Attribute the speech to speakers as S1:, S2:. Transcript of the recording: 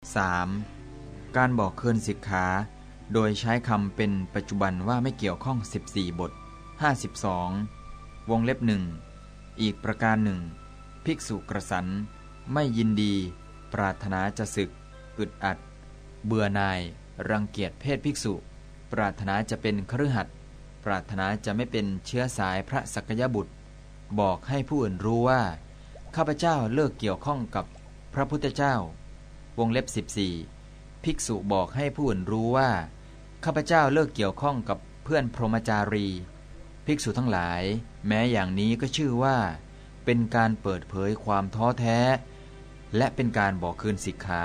S1: 3. การบอกคืนสิกขาโดยใช้คำเป็นปัจจุบันว่าไม่เกี่ยวข้อง 14 บท 52 วงเล็บหนึ่งอีกประการหนึ่ง ภิกษุกระสัน ไม่ยินดี ปรารถนาจะศึก อึดอัด เบื่อนาย รังเกียจเพศภิกษุ ปรารถนาจะเป็นครือขัดปรารถนาจะไม่เป็นเชื้อสายพระสักยบุตร บอกให้ผู้อื่นรู้ว่า ข้าพเจ้าเลิกเกี่ยวข้องกับพระพุทธเจ้า วงเล็บ 14 ภิกษุบอกให้ผู้อื่นรู้ว่า ข้าพเจ้าเลิกเกี่ยวข้องกับเพื่อนพรหมจารี ภิกษุทั้งหลาย แม้อย่างนี้ก็ชื่อว่า เป็นการเปิดเผยความท้อแท้ และเป็นการบอกคืนสิกขา